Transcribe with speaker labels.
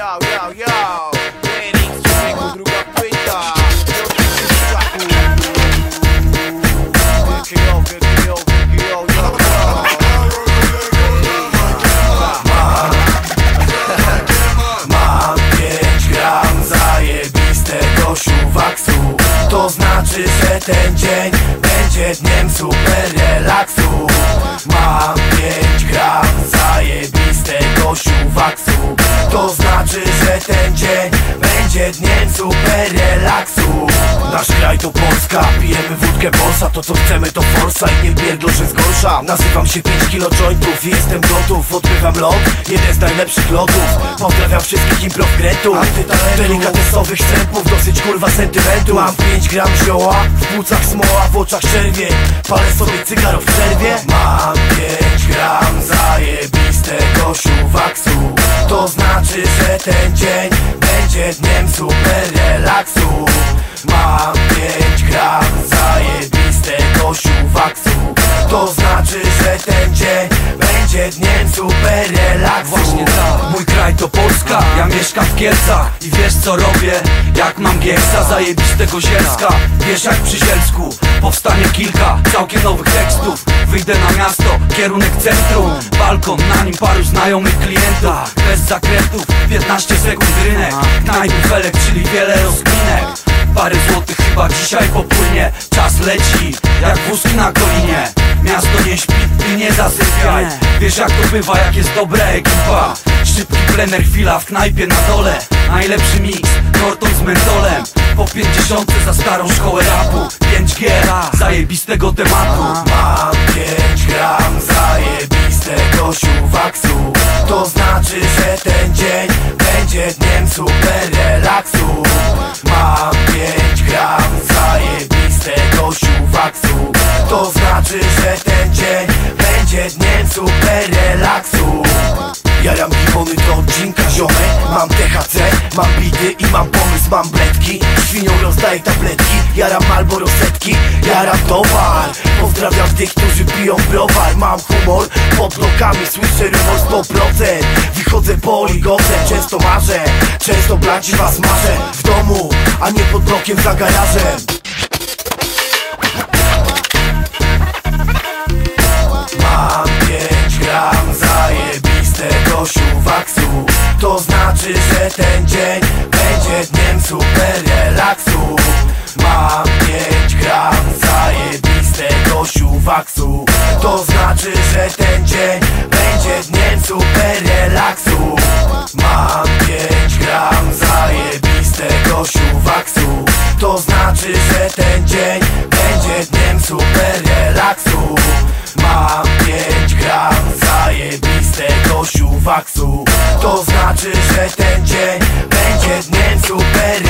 Speaker 1: yo, yo, yo.
Speaker 2: Mam 5 gram zajebistego siuwaksu. To znaczy, że ten dzień będzie dniem super relaksu. Mam 5 gram zajebistego siuwaksu ten dzień będzie dniem super relaksu. Nasz kraj to Polska, pijemy wódkę Polsa To co chcemy to forsa i nie pierdol, że zgorsza Nazywam się 5 kilo jointów i jestem gotów Odbywam lot, jeden z najlepszych lotów. Pozdrawiam wszystkich improv kretów Delikatesowych sępów, dosyć kurwa sentymentu. Mam 5 gram zioła, w płucach smoła, w oczach czerwie. Palę sobie cygaro w przerwie. Mam 5 gram zajebistego siuwaksu To To znaczy, że ten dzień będzie dniem super relaksu
Speaker 3: Właśnie tak, mój kraj to Polska Ja mieszkam w Kielcach. I wiesz co robię? Jak mam gieksa zajebistego zielska. Wiesz jak przy zielsku Powstanie kilka całkiem nowych tekstów. Wyjdę na miasto, kierunek centrum. Balkon, na nim paru znajomych klientów Bez zakrętów, 15 sekund rynek. Knajpy felek, czyli wiele rozkminek. Parę złotych chyba dzisiaj popłynie. Czas leci, jak wózki na kolinie Miasto nie śpi, ty nie zasypiaj. Wiesz jak to bywa, jak jest dobra ekipa Szybki plener, chwila w knajpie na dole. Najlepszy mix, Norton z mentolem. Po pięćdziesiątce za starą szkołę rapu. 5G, zajebistego tematu.
Speaker 2: Mam 5 gram zajebistego siuwaksu. To znaczy, że ten dzień będzie dniem super relaksu Mam 5 gram relaksu. Jaram gimony do odcinka ziomek Mam THC, mam bity i mam pomysł, mam bledki. Świnią rozdaję tabletki, jaram albo rosetki Jaram towar, pozdrawiam tych, którzy piją browar. Mam humor, pod blokami słyszę rumor 100% Wychodzę poligotem, często marzę Często blaci was marzę. W domu, a nie pod blokiem za garażem ten dzień będzie dniem super relaksu. Mam 5 gram zajebistego siuwaksu. To znaczy, że ten dzień będzie dniem super relaksu. Mam 5 gram zajebistego siuwaksu. To znaczy, że ten dzień będzie dniem super relaksu. Mam 5 gram zajebistego siuwaksu To znaczy, że ten dzień będzie dniem super